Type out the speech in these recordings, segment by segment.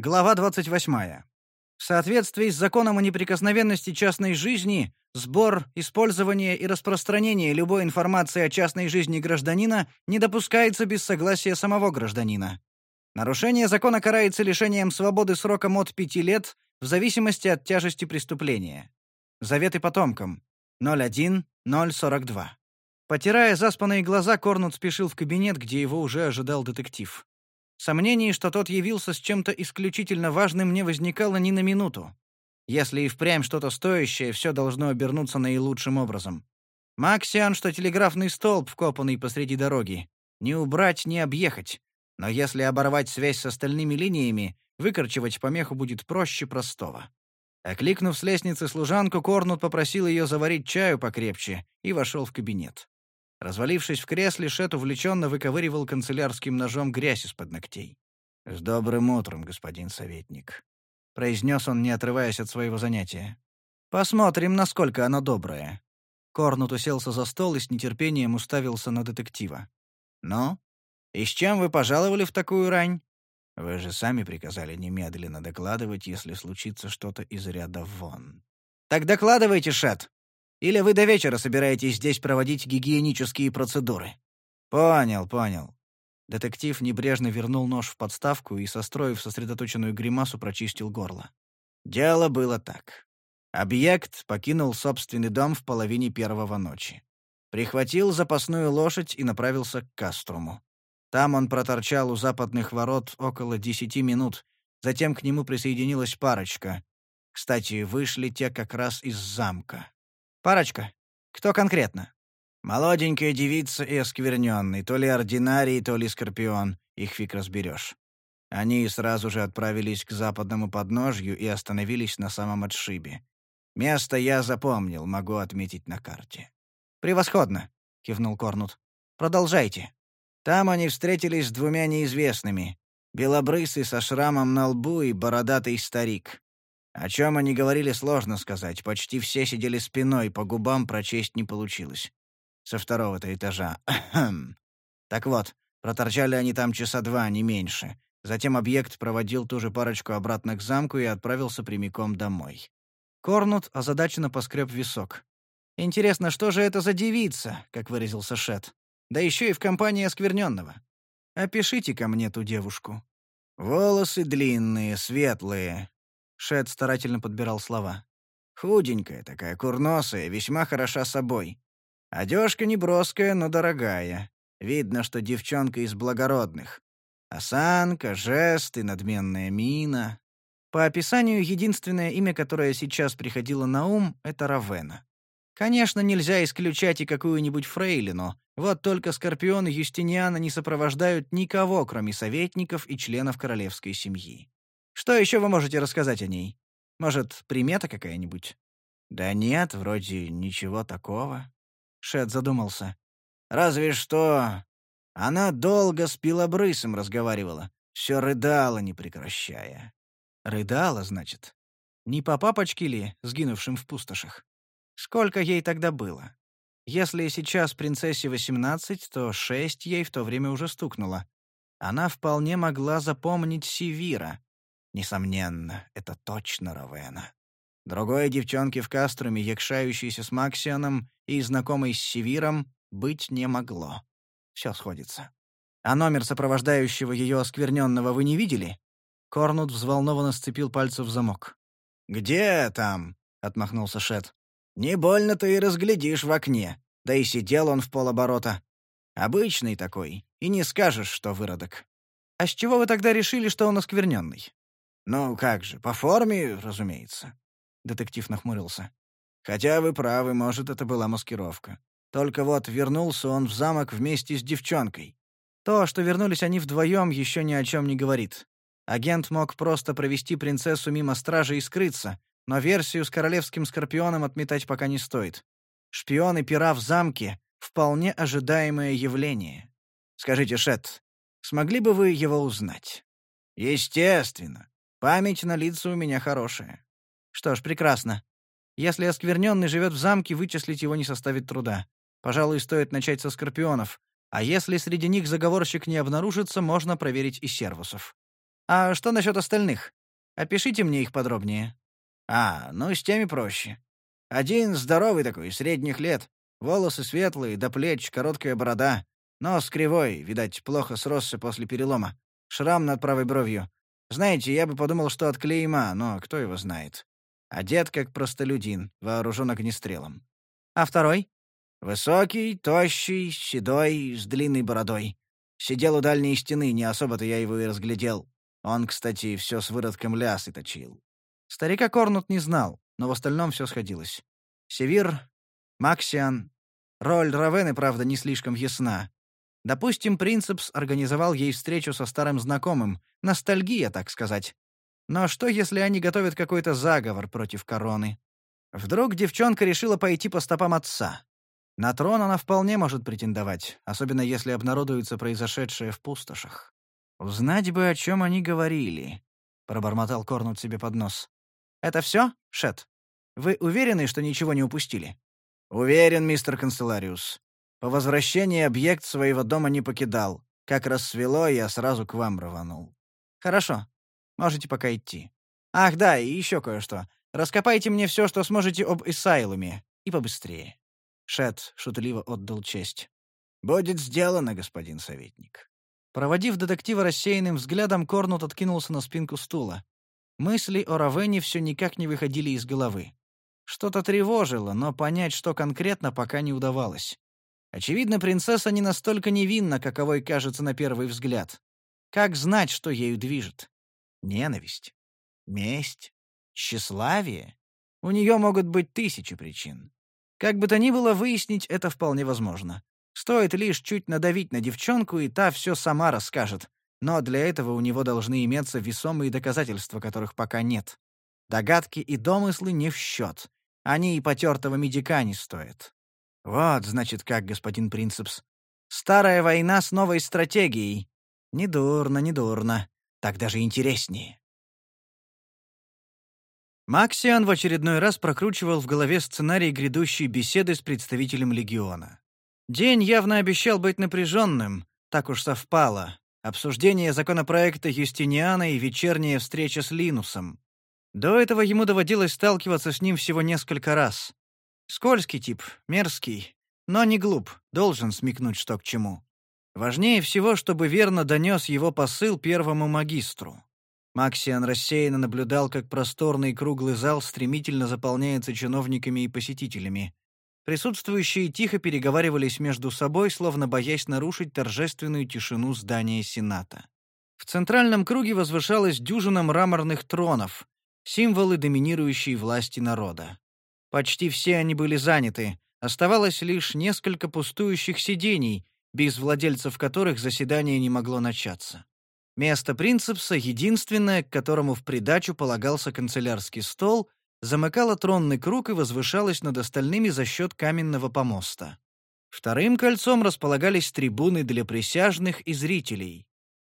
Глава 28. В соответствии с законом о неприкосновенности частной жизни, сбор, использование и распространение любой информации о частной жизни гражданина не допускается без согласия самого гражданина. Нарушение закона карается лишением свободы сроком от 5 лет в зависимости от тяжести преступления. Заветы потомкам. 01-042. Потирая заспанные глаза, Корнут спешил в кабинет, где его уже ожидал детектив. Сомнений, что тот явился с чем-то исключительно важным, не возникало ни на минуту. Если и впрямь что-то стоящее, все должно обернуться наилучшим образом. Максиан, что телеграфный столб, вкопанный посреди дороги. Не убрать, не объехать. Но если оборвать связь с остальными линиями, выкорчевать помеху будет проще простого. Окликнув с лестницы служанку, Корнут попросил ее заварить чаю покрепче и вошел в кабинет. Развалившись в кресле, Шет увлеченно выковыривал канцелярским ножом грязь из-под ногтей. «С добрым утром, господин советник», — произнес он, не отрываясь от своего занятия. «Посмотрим, насколько оно доброе». Корнут уселся за стол и с нетерпением уставился на детектива. «Ну, и с чем вы пожаловали в такую рань?» «Вы же сами приказали немедленно докладывать, если случится что-то из ряда вон». «Так докладывайте, Шет!» Или вы до вечера собираетесь здесь проводить гигиенические процедуры?» «Понял, понял». Детектив небрежно вернул нож в подставку и, состроив сосредоточенную гримасу, прочистил горло. Дело было так. Объект покинул собственный дом в половине первого ночи. Прихватил запасную лошадь и направился к Каструму. Там он проторчал у западных ворот около десяти минут, затем к нему присоединилась парочка. Кстати, вышли те как раз из замка. Парочка. Кто конкретно? Молоденькая девица и оскверненный, то ли ординарий, то ли скорпион, их фиг разберешь. Они сразу же отправились к западному подножью и остановились на самом отшибе. Место я запомнил, могу отметить на карте. «Превосходно!» — кивнул Корнут. «Продолжайте». Там они встретились с двумя неизвестными. Белобрысый со шрамом на лбу и бородатый старик. О чем они говорили, сложно сказать. Почти все сидели спиной, по губам прочесть не получилось. Со второго-то этажа. так вот, проторчали они там часа два, не меньше. Затем объект проводил ту же парочку обратно к замку и отправился прямиком домой. Корнут озадаченно поскреб висок. «Интересно, что же это за девица?» — как выразился Шет. «Да еще и в компании оскверненного. опишите ко мне ту девушку». «Волосы длинные, светлые, Шет старательно подбирал слова. «Худенькая такая, курносая, весьма хороша собой. Одежка не броская, но дорогая. Видно, что девчонка из благородных. Осанка, жесты, надменная мина. По описанию, единственное имя, которое сейчас приходило на ум, — это Равена. Конечно, нельзя исключать и какую-нибудь фрейлину, вот только Скорпион и Юстиниана не сопровождают никого, кроме советников и членов королевской семьи. Что еще вы можете рассказать о ней? Может, примета какая-нибудь?» «Да нет, вроде ничего такого». Шет задумался. «Разве что... Она долго с Пилобрысом разговаривала. Все рыдала, не прекращая». «Рыдала, значит? Не по папочке ли, сгинувшим в пустошах? Сколько ей тогда было? Если сейчас принцессе восемнадцать, то шесть ей в то время уже стукнуло. Она вполне могла запомнить Сивира, Несомненно, это точно Равена. Другой девчонки в Каструме, якшающейся с Максионом и знакомой с Севиром, быть не могло. Все сходится. А номер сопровождающего ее оскверненного вы не видели? Корнут взволнованно сцепил пальцы в замок. «Где там?» — отмахнулся Шет. «Не больно ты и разглядишь в окне. Да и сидел он в полоборота. Обычный такой, и не скажешь, что выродок». «А с чего вы тогда решили, что он оскверненный?» «Ну, как же, по форме, разумеется». Детектив нахмурился. «Хотя вы правы, может, это была маскировка. Только вот вернулся он в замок вместе с девчонкой. То, что вернулись они вдвоем, еще ни о чем не говорит. Агент мог просто провести принцессу мимо стражи и скрыться, но версию с королевским скорпионом отметать пока не стоит. Шпионы пера в замке — вполне ожидаемое явление. Скажите, Шет, смогли бы вы его узнать? Естественно. Память на лица у меня хорошая. Что ж, прекрасно. Если оскверненный живет в замке, вычислить его не составит труда. Пожалуй, стоит начать со скорпионов. А если среди них заговорщик не обнаружится, можно проверить и сервусов. А что насчет остальных? Опишите мне их подробнее. А, ну с теми проще. Один здоровый такой, средних лет. Волосы светлые, до плеч, короткая борода. Нос кривой, видать, плохо сросся после перелома. Шрам над правой бровью. Знаете, я бы подумал, что от клейма, но кто его знает. Одет как простолюдин, вооружен огнестрелом. А второй? Высокий, тощий, седой, с длинной бородой. Сидел у дальней стены, не особо-то я его и разглядел. Он, кстати, все с выродком лясы точил. Старика Корнут не знал, но в остальном все сходилось. Севир, Максиан. Роль Равены, правда, не слишком ясна. Допустим, Принцепс организовал ей встречу со старым знакомым. Ностальгия, так сказать. Но что, если они готовят какой-то заговор против короны? Вдруг девчонка решила пойти по стопам отца. На трон она вполне может претендовать, особенно если обнародуется произошедшее в пустошах. «Узнать бы, о чем они говорили», — пробормотал Корнут себе под нос. «Это все, Шет? Вы уверены, что ничего не упустили?» «Уверен, мистер Канцелариус. По возвращении объект своего дома не покидал. Как рассвело, я сразу к вам рванул». «Хорошо. Можете пока идти. Ах, да, и еще кое-что. Раскопайте мне все, что сможете об Исайлуме. И побыстрее». Шет шутливо отдал честь. «Будет сделано, господин советник». Проводив детектива рассеянным взглядом, Корнут откинулся на спинку стула. Мысли о Равене все никак не выходили из головы. Что-то тревожило, но понять, что конкретно, пока не удавалось. Очевидно, принцесса не настолько невинна, каковой кажется на первый взгляд. Как знать, что ею движет? Ненависть? Месть? Тщеславие? У нее могут быть тысячи причин. Как бы то ни было, выяснить это вполне возможно. Стоит лишь чуть надавить на девчонку, и та все сама расскажет. Но для этого у него должны иметься весомые доказательства, которых пока нет. Догадки и домыслы не в счет. Они и потертого медика не стоят. Вот, значит, как, господин Принцепс. Старая война с новой стратегией. Недурно, недурно. Так даже интереснее. Максиан в очередной раз прокручивал в голове сценарий грядущей беседы с представителем легиона. День явно обещал быть напряженным, так уж совпало. Обсуждение законопроекта Юстиниана и вечерняя встреча с Линусом. До этого ему доводилось сталкиваться с ним всего несколько раз. Скользкий тип, мерзкий, но не глуп, должен смекнуть, что к чему. Важнее всего, чтобы верно донес его посыл первому магистру. Максиан рассеянно наблюдал, как просторный круглый зал стремительно заполняется чиновниками и посетителями. Присутствующие тихо переговаривались между собой, словно боясь нарушить торжественную тишину здания Сената. В центральном круге возвышалась дюжина мраморных тронов, символы доминирующей власти народа. Почти все они были заняты, оставалось лишь несколько пустующих сидений, без владельцев которых заседание не могло начаться. Место принцепса, единственное, к которому в придачу полагался канцелярский стол, замыкало тронный круг и возвышалось над остальными за счет каменного помоста. Вторым кольцом располагались трибуны для присяжных и зрителей.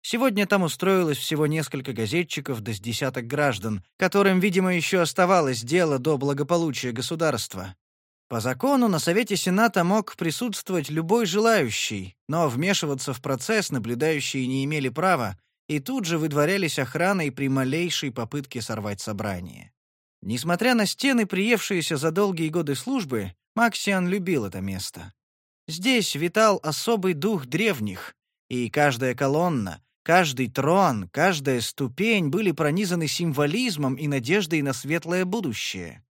Сегодня там устроилось всего несколько газетчиков да с десяток граждан, которым, видимо, еще оставалось дело до благополучия государства. По закону на Совете Сената мог присутствовать любой желающий, но вмешиваться в процесс наблюдающие не имели права, и тут же выдворялись охраной при малейшей попытке сорвать собрание. Несмотря на стены, приевшиеся за долгие годы службы, Максиан любил это место. Здесь витал особый дух древних, и каждая колонна, каждый трон, каждая ступень были пронизаны символизмом и надеждой на светлое будущее.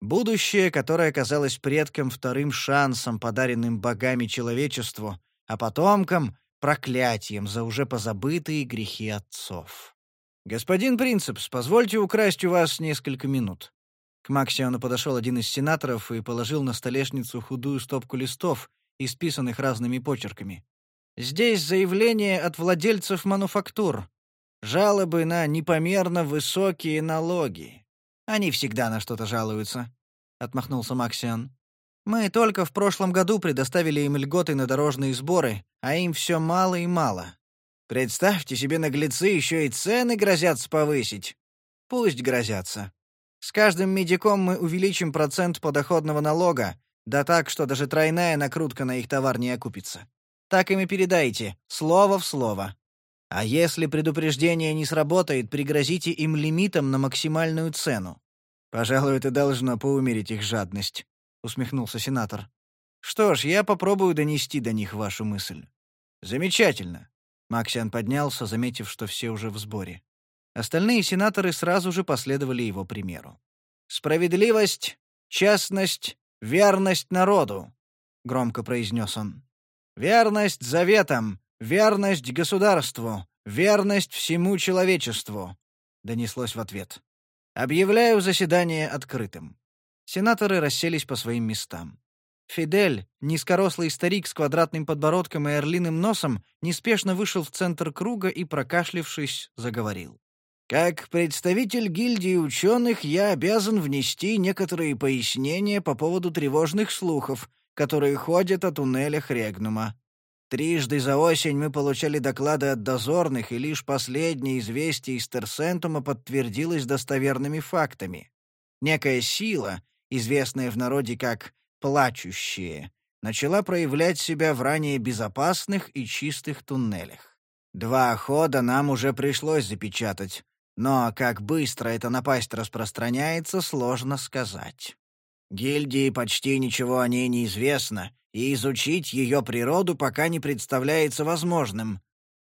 Будущее, которое казалось предкам вторым шансом, подаренным богами человечеству, а потомкам проклятием за уже позабытые грехи отцов. «Господин Принцепс, позвольте украсть у вас несколько минут». К Максиону подошел один из сенаторов и положил на столешницу худую стопку листов, исписанных разными почерками. «Здесь заявление от владельцев мануфактур. Жалобы на непомерно высокие налоги. Они всегда на что-то жалуются», — отмахнулся Максион. Мы только в прошлом году предоставили им льготы на дорожные сборы, а им все мало и мало. Представьте себе, наглецы еще и цены грозятся повысить. Пусть грозятся. С каждым медиком мы увеличим процент подоходного налога, да так, что даже тройная накрутка на их товар не окупится. Так им и передайте, слово в слово. А если предупреждение не сработает, пригрозите им лимитом на максимальную цену. Пожалуй, это должно поумерить их жадность, усмехнулся сенатор. Что ж, я попробую донести до них вашу мысль. Замечательно. Максиан поднялся, заметив, что все уже в сборе. Остальные сенаторы сразу же последовали его примеру. Справедливость, честность, верность народу, громко произнес он. Верность заветам, верность государству, верность всему человечеству, донеслось в ответ. Объявляю заседание открытым. Сенаторы расселись по своим местам. Фидель, низкорослый старик с квадратным подбородком и орлиным носом, неспешно вышел в центр круга и, прокашлившись, заговорил. «Как представитель гильдии ученых я обязан внести некоторые пояснения по поводу тревожных слухов, которые ходят о туннелях Регнума. Трижды за осень мы получали доклады от дозорных, и лишь последнее известие из Терсентума подтвердилось достоверными фактами. Некая сила, известная в народе как «плачущие», начала проявлять себя в ранее безопасных и чистых туннелях. Два хода нам уже пришлось запечатать, но как быстро эта напасть распространяется, сложно сказать. Гильдии почти ничего о ней не известно, и изучить ее природу пока не представляется возможным.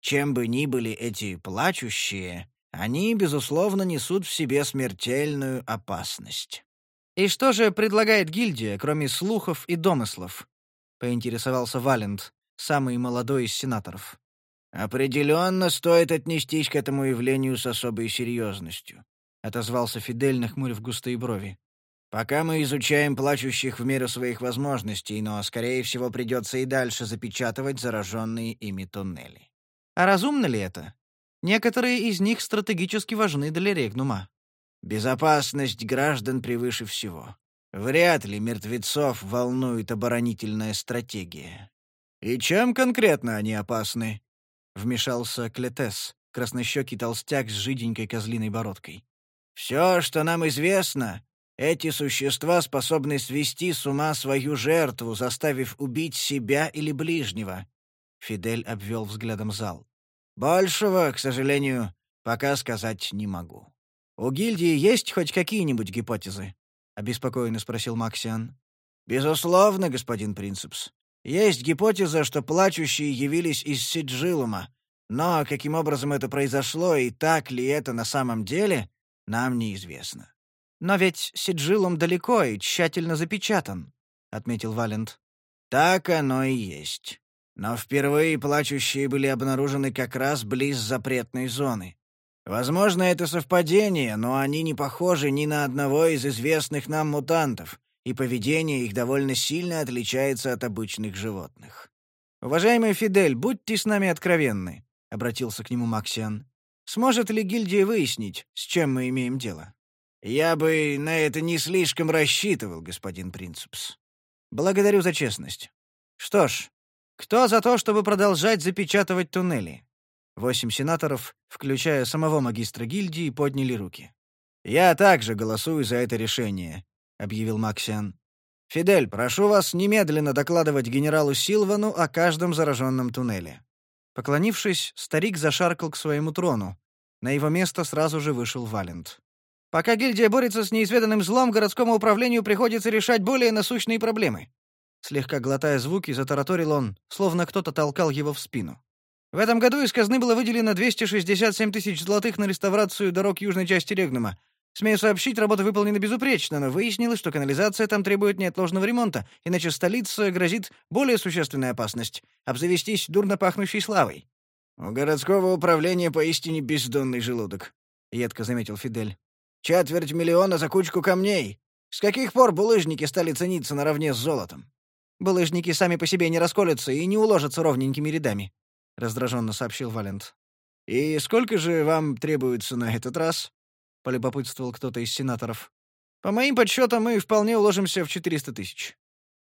Чем бы ни были эти плачущие, они, безусловно, несут в себе смертельную опасность. «И что же предлагает гильдия, кроме слухов и домыслов?» — поинтересовался Валент, самый молодой из сенаторов. «Определенно стоит отнестись к этому явлению с особой серьезностью», — отозвался Фидель, нахмурив густые брови. Пока мы изучаем плачущих в меру своих возможностей, но, скорее всего, придется и дальше запечатывать зараженные ими туннели. А разумно ли это? Некоторые из них стратегически важны для Регнума. Безопасность граждан превыше всего. Вряд ли мертвецов волнует оборонительная стратегия. «И чем конкретно они опасны?» — вмешался Клетес, краснощекий толстяк с жиденькой козлиной бородкой. «Все, что нам известно, эти существа способны свести с ума свою жертву, заставив убить себя или ближнего. Фидель обвел взглядом зал. Большего, к сожалению, пока сказать не могу. У гильдии есть хоть какие-нибудь гипотезы? обеспокоенно спросил Максиан. Безусловно, господин Принцепс. Есть гипотеза, что плачущие явились из Сиджилума, но каким образом это произошло и так ли это на самом деле, нам неизвестно. «Но ведь сиджилом далеко и тщательно запечатан», — отметил Валент. «Так оно и есть. Но впервые плачущие были обнаружены как раз близ запретной зоны. Возможно, это совпадение, но они не похожи ни на одного из известных нам мутантов, и поведение их довольно сильно отличается от обычных животных. «Уважаемый Фидель, будьте с нами откровенны», — обратился к нему Максиан. «Сможет ли гильдия выяснить, с чем мы имеем дело?» «Я бы на это не слишком рассчитывал, господин Принцепс». «Благодарю за честность. Что ж, кто за то, чтобы продолжать запечатывать туннели?» Восемь сенаторов, включая самого магистра гильдии, подняли руки. «Я также голосую за это решение», — объявил Максиан. «Фидель, прошу вас немедленно докладывать генералу Силвану о каждом зараженном туннеле». Поклонившись, старик зашаркал к своему трону. На его место сразу же вышел Валент. Пока гильдия борется с неизведанным злом, городскому управлению приходится решать более насущные проблемы. Слегка глотая звуки, затараторил он, словно кто-то толкал его в спину. В этом году из казны было выделено 267 тысяч золотых на реставрацию дорог южной части Регнума. Смею сообщить, работа выполнена безупречно, но выяснилось, что канализация там требует неотложного ремонта, иначе столице грозит более существенная опасность — обзавестись дурно пахнущей славой. «У городского управления поистине бездонный желудок», — едко заметил Фидель. Четверть миллиона за кучку камней. С каких пор булыжники стали цениться наравне с золотом? Булыжники сами по себе не расколются и не уложатся ровненькими рядами, раздраженно сообщил Валент. И сколько же вам требуется на этот раз? полюбопытствовал кто-то из сенаторов. По моим подсчетам, мы вполне уложимся в 400 тысяч.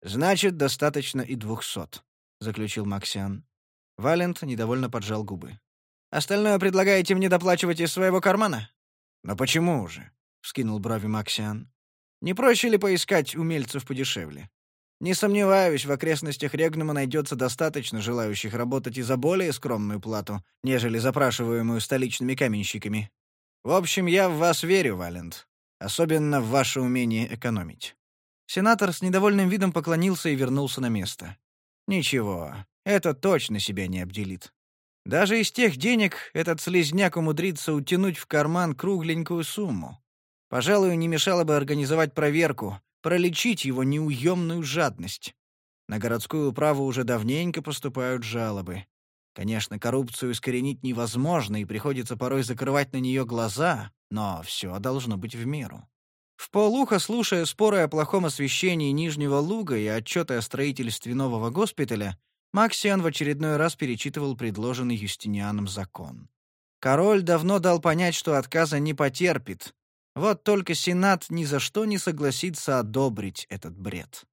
Значит, достаточно и двухсот, заключил Максиан. Валент недовольно поджал губы. Остальное предлагаете мне доплачивать из своего кармана? «Но почему же?» — вскинул брови Максиан. «Не проще ли поискать умельцев подешевле?» Не сомневаюсь, в окрестностях Регнума найдется достаточно желающих работать и за более скромную плату, нежели запрашиваемую столичными каменщиками. В общем, я в вас верю, Валент. Особенно в ваше умение экономить». Сенатор с недовольным видом поклонился и вернулся на место. «Ничего, это точно себя не обделит. Даже из тех денег этот слезняк умудрится утянуть в карман кругленькую сумму. Пожалуй, не мешало бы организовать проверку, пролечить его неуемную жадность. На городскую управу уже давненько поступают жалобы. Конечно, коррупцию искоренить невозможно, и приходится порой закрывать на нее глаза, но все должно быть в меру. В полухо, слушая споры о плохом освещении Нижнего Луга и отчеты о строительстве нового госпиталя, Максиан в очередной раз перечитывал предложенный Юстинианом закон. Король давно дал понять, что отказа не потерпит, вот только Сенат ни за что не согласится одобрить этот бред.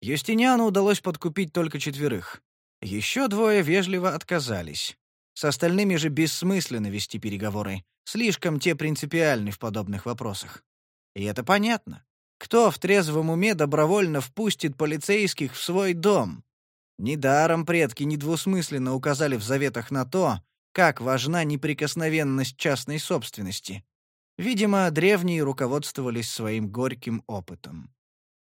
Юстиниану удалось подкупить только четверых. Еще двое вежливо отказались. С остальными же бессмысленно вести переговоры. Слишком те принципиальны в подобных вопросах. И это понятно. Кто в трезвом уме добровольно впустит полицейских в свой дом? Недаром предки недвусмысленно указали в заветах на то, как важна неприкосновенность частной собственности. Видимо, древние руководствовались своим горьким опытом.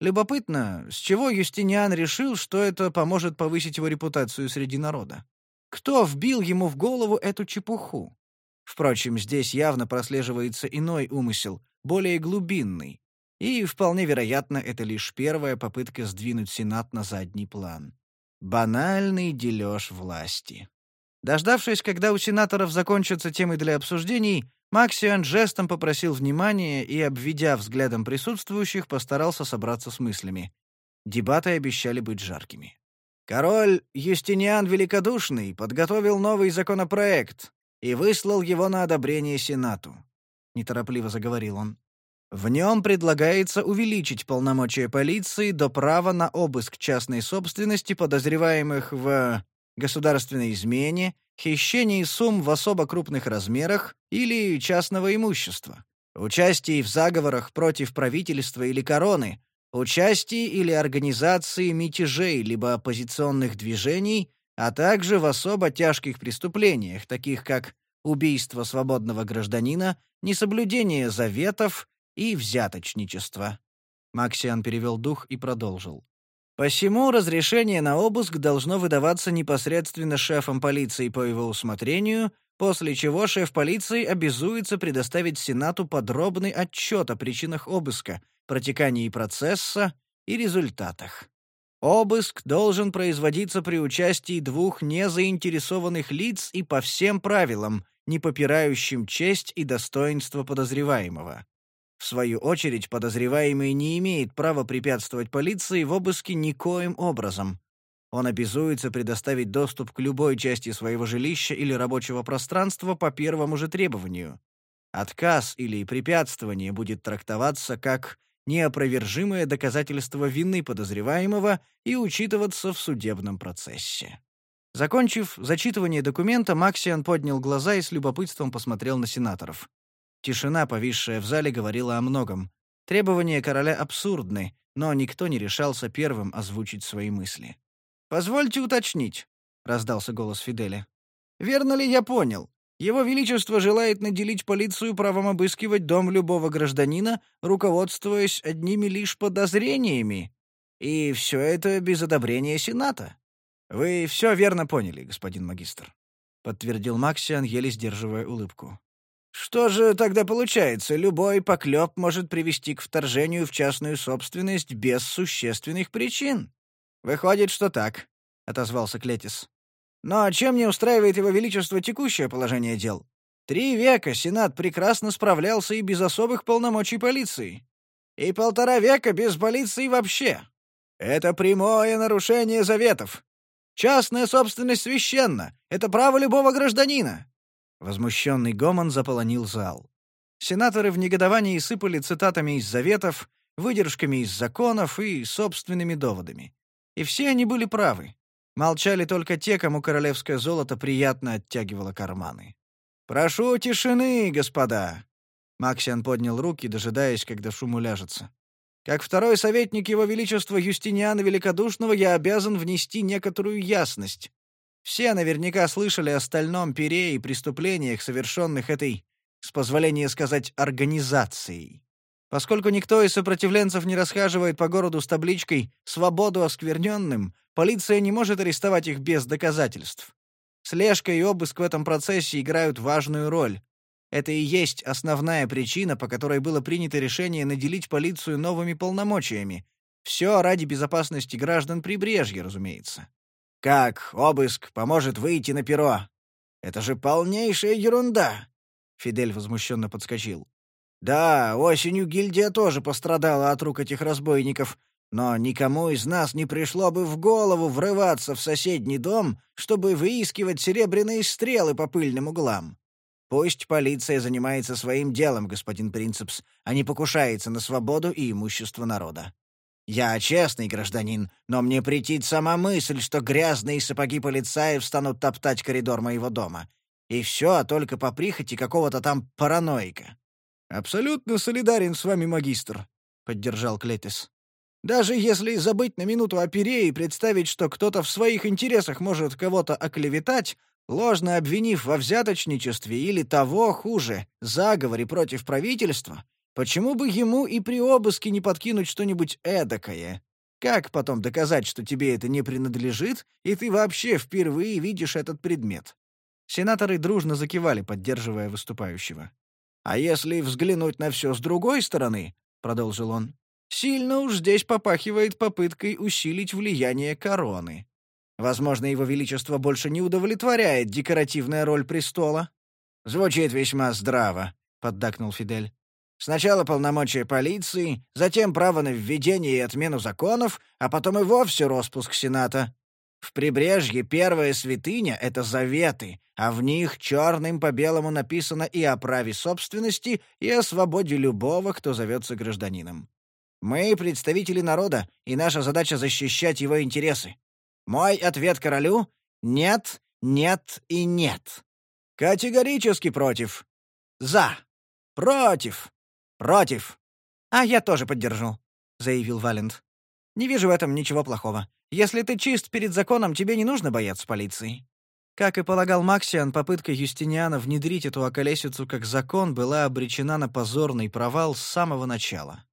Любопытно, с чего Юстиниан решил, что это поможет повысить его репутацию среди народа? Кто вбил ему в голову эту чепуху? Впрочем, здесь явно прослеживается иной умысел, более глубинный. И, вполне вероятно, это лишь первая попытка сдвинуть Сенат на задний план. Банальный дележ власти. Дождавшись, когда у сенаторов закончатся темы для обсуждений, Максиан жестом попросил внимания и, обведя взглядом присутствующих, постарался собраться с мыслями. Дебаты обещали быть жаркими. Король Юстиниан Великодушный подготовил новый законопроект и выслал его на одобрение Сенату. Неторопливо заговорил он. В нем предлагается увеличить полномочия полиции до права на обыск частной собственности подозреваемых в государственной измене, хищении сумм в особо крупных размерах или частного имущества, участии в заговорах против правительства или короны, участии или организации мятежей либо оппозиционных движений, а также в особо тяжких преступлениях, таких как убийство свободного гражданина, несоблюдение заветов и взяточничество. Максиан перевел дух и продолжил. Посему разрешение на обыск должно выдаваться непосредственно шефом полиции по его усмотрению, после чего шеф полиции обязуется предоставить Сенату подробный отчет о причинах обыска, протекании процесса и результатах. Обыск должен производиться при участии двух незаинтересованных лиц и по всем правилам, не попирающим честь и достоинство подозреваемого. В свою очередь, подозреваемый не имеет права препятствовать полиции в обыске никоим образом. Он обязуется предоставить доступ к любой части своего жилища или рабочего пространства по первому же требованию. Отказ или препятствование будет трактоваться как неопровержимое доказательство вины подозреваемого и учитываться в судебном процессе. Закончив зачитывание документа, Максиан поднял глаза и с любопытством посмотрел на сенаторов. Тишина, повисшая в зале, говорила о многом. Требования короля абсурдны, но никто не решался первым озвучить свои мысли. «Позвольте уточнить», — раздался голос Фиделя. «Верно ли я понял? Его Величество желает наделить полицию правом обыскивать дом любого гражданина, руководствуясь одними лишь подозрениями. И все это без одобрения Сената. Вы все верно поняли, господин магистр», — подтвердил Максиан, еле сдерживая улыбку. Что же тогда получается? Любой поклеп может привести к вторжению в частную собственность без существенных причин. Выходит, что так, отозвался Клетис. Но чем не устраивает его величество текущее положение дел? Три века Сенат прекрасно справлялся и без особых полномочий полиции. И полтора века без полиции вообще. Это прямое нарушение заветов. Частная собственность священна. Это право любого гражданина. Возмущенный гомон заполонил зал. Сенаторы в негодовании сыпали цитатами из заветов, выдержками из законов и собственными доводами. И все они были правы. Молчали только те, кому королевское золото приятно оттягивало карманы. «Прошу тишины, господа!» Максиан поднял руки, дожидаясь, когда шум уляжется. Как второй советник Его Величества Юстиниана Великодушного я обязан внести некоторую ясность. Все наверняка слышали о стальном пере и преступлениях, совершенных этой, с позволения сказать, организацией. Поскольку никто из сопротивленцев не расхаживает по городу с табличкой «Свободу оскверненным», полиция не может арестовать их без доказательств. Слежка и обыск в этом процессе играют важную роль. Это и есть основная причина, по которой было принято решение наделить полицию новыми полномочиями. Все ради безопасности граждан прибрежья, разумеется. Как обыск поможет выйти на перо? Это же полнейшая ерунда. Фидель возмущенно подскочил. Да, осенью гильдия тоже пострадала от рук этих разбойников, но никому из нас не пришло бы в голову врываться в соседний дом, чтобы выискивать серебряные стрелы по пыльным углам. Пусть полиция занимается своим делом, господин Принцепс, а не покушается на свободу и имущество народа. Я честный гражданин, но мне претит сама мысль, что грязные сапоги полицаев станут топтать коридор моего дома. И все только по прихоти какого-то там параноика». «Абсолютно солидарен с вами, магистр», — поддержал Клетис. «Даже если забыть на минуту о пере и представить, что кто-то в своих интересах может кого-то оклеветать, ложно обвинив во взяточничестве или того хуже, заговоре против правительства, почему бы ему и при обыске не подкинуть что-нибудь эдакое? Как потом доказать, что тебе это не принадлежит, и ты вообще впервые видишь этот предмет? Сенаторы дружно закивали, поддерживая выступающего. «А если взглянуть на все с другой стороны», — продолжил он, — «сильно уж здесь попахивает попыткой усилить влияние короны. Возможно, его величество больше не удовлетворяет декоративная роль престола. Звучит весьма здраво, поддакнул Фидель. Сначала полномочия полиции, затем право на введение и отмену законов, а потом и вовсе распуск Сената. В прибрежье первая святыня — это заветы, а в них черным по белому написано и о праве собственности, и о свободе любого, кто зовется гражданином. Мы — представители народа, и наша задача — защищать его интересы. Мой ответ королю — нет, нет и нет. Категорически против. За. Против. Против. А я тоже поддержу, — заявил Валент. Не вижу в этом ничего плохого. Если ты чист перед законом, тебе не нужно бояться полиции. Как и полагал Максиан, попытка Юстиниана внедрить эту околесицу как закон была обречена на позорный провал с самого начала.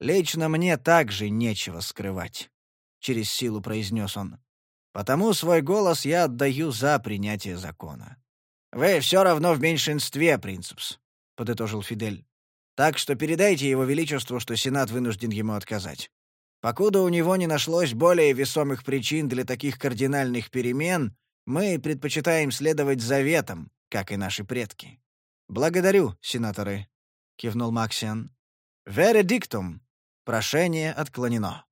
«Лично мне также нечего скрывать», — через силу произнес он. Потому свой голос я отдаю за принятие закона. «Вы все равно в меньшинстве, Принцепс», — подытожил Фидель. «Так что передайте его величеству, что Сенат вынужден ему отказать. Покуда у него не нашлось более весомых причин для таких кардинальных перемен, мы предпочитаем следовать заветам, как и наши предки». «Благодарю, сенаторы», — кивнул Максиан. «Вередиктум. Прошение отклонено».